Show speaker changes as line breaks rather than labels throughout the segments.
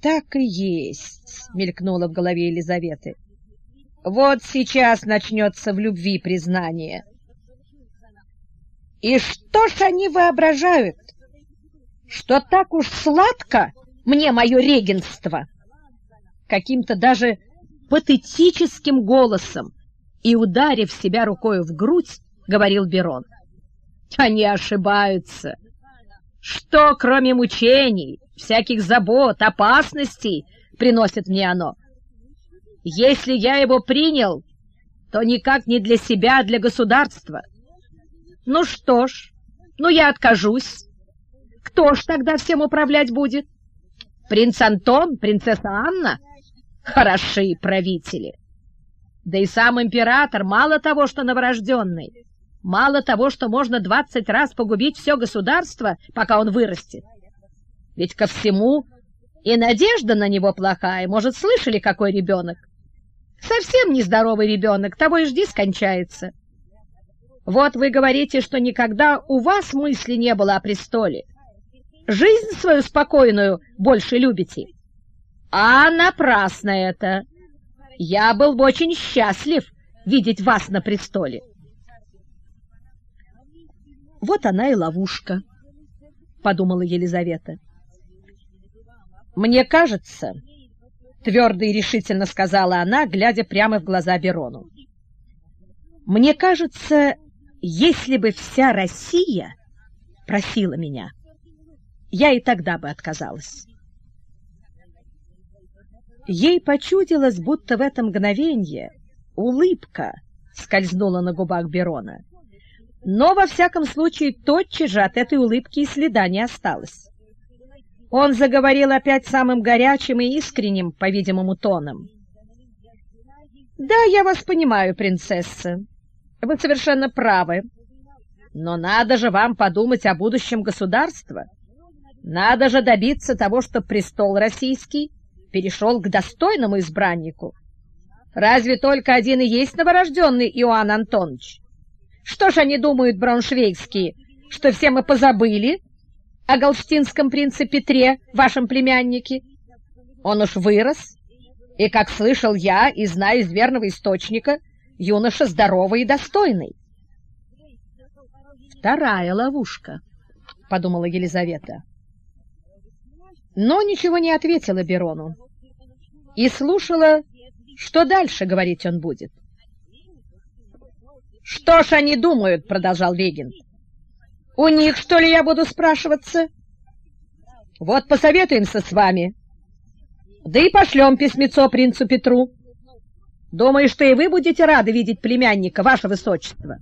Так и есть, мелькнуло в голове Елизаветы. Вот сейчас начнется в любви признание. И что ж они воображают? Что так уж сладко мне мое регенство? Каким-то даже патетическим голосом и, ударив себя рукой в грудь, говорил Берон. Они ошибаются. Что, кроме мучений, всяких забот, опасностей, приносит мне оно? Если я его принял, то никак не для себя, а для государства. Ну что ж, ну я откажусь. Кто ж тогда всем управлять будет? Принц Антон, принцесса Анна? Хороши правители. Да и сам император мало того, что новорожденный, мало того, что можно двадцать раз погубить все государство, пока он вырастет. Ведь ко всему и надежда на него плохая. Может, слышали, какой ребенок? Совсем нездоровый ребенок, того и жди скончается. Вот вы говорите, что никогда у вас мысли не было о престоле. Жизнь свою спокойную больше любите. А напрасно это. Я был бы очень счастлив видеть вас на престоле. Вот она и ловушка, подумала Елизавета. Мне кажется, твердо и решительно сказала она, глядя прямо в глаза Берону. Мне кажется, если бы вся Россия просила меня, я и тогда бы отказалась. Ей почудилось, будто в это мгновенье улыбка скользнула на губах Берона. Но, во всяком случае, тотчас же от этой улыбки и следа не осталось. Он заговорил опять самым горячим и искренним, по-видимому, тоном. «Да, я вас понимаю, принцесса. Вы совершенно правы. Но надо же вам подумать о будущем государства. Надо же добиться того, чтобы престол российский перешел к достойному избраннику. Разве только один и есть новорожденный Иоанн Антонович? Что ж они думают, брауншвейгские, что все мы позабыли о галштинском принце Петре, вашем племяннике? Он уж вырос, и, как слышал я и знаю из верного источника, юноша здоровый и достойный. Вторая ловушка, — подумала Елизавета. Но ничего не ответила Берону и слушала, что дальше говорить он будет. «Что ж они думают?» — продолжал Регент. «У них, что ли, я буду спрашиваться? Вот посоветуемся с вами. Да и пошлем письмецо принцу Петру. Думаю, что и вы будете рады видеть племянника, ваше высочество».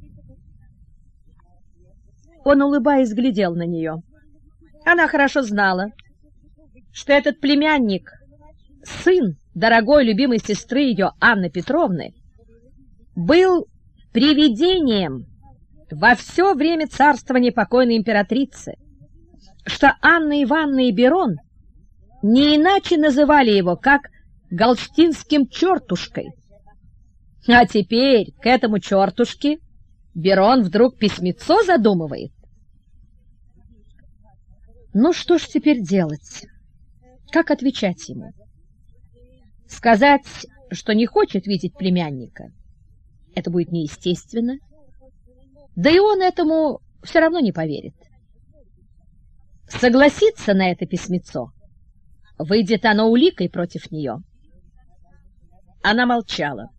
Он, улыбаясь, глядел на нее. Она хорошо знала, что этот племянник, сын дорогой любимой сестры ее Анны Петровны, был привидением во все время царствования покойной императрицы, что Анна Ивановна и Берон не иначе называли его, как галштинским чертушкой. А теперь к этому чертушке Берон вдруг письмецо задумывает. Ну что ж теперь делать? Как отвечать ему? Сказать, что не хочет видеть племянника, это будет неестественно. Да и он этому все равно не поверит. Согласиться на это письмецо, выйдет оно уликой против нее. Она молчала.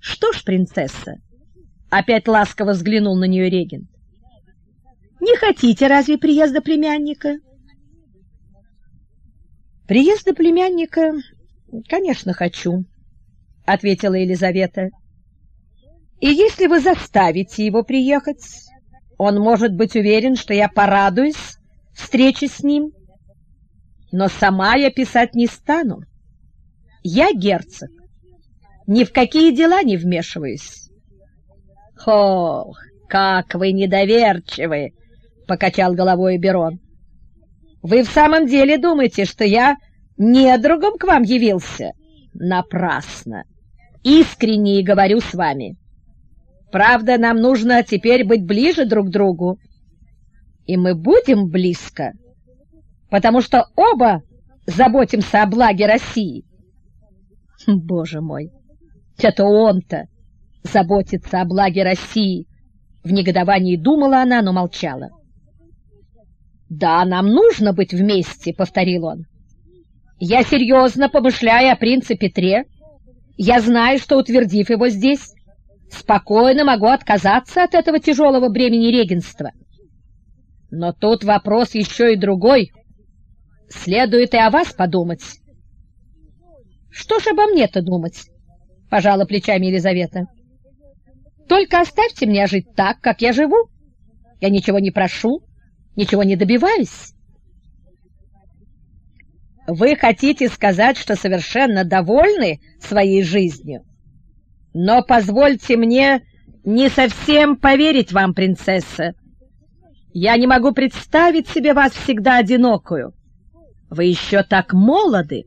«Что ж, принцесса?» Опять ласково взглянул на нее регент. «Не хотите разве приезда племянника?» «Приезда племянника, конечно, хочу», — ответила Елизавета. «И если вы заставите его приехать, он может быть уверен, что я порадуюсь встрече с ним. Но сама я писать не стану. Я герцог, ни в какие дела не вмешиваюсь». «Ох, как вы недоверчивы!» — покачал головой Берон. Вы в самом деле думаете, что я недругом к вам явился? Напрасно. Искренне говорю с вами. Правда, нам нужно теперь быть ближе друг к другу. И мы будем близко, потому что оба заботимся о благе России. Боже мой, это он-то заботится о благе России. В негодовании думала она, но молчала. «Да, нам нужно быть вместе», — повторил он. «Я серьезно помышляю о принце Петре. Я знаю, что, утвердив его здесь, спокойно могу отказаться от этого тяжелого бремени регенства. Но тут вопрос еще и другой. Следует и о вас подумать». «Что ж обо мне-то думать?» — пожала плечами Елизавета. «Только оставьте меня жить так, как я живу. Я ничего не прошу, ничего не добиваюсь». «Вы хотите сказать, что совершенно довольны своей жизнью? Но позвольте мне не совсем поверить вам, принцесса. Я не могу представить себе вас всегда одинокую. Вы еще так молоды»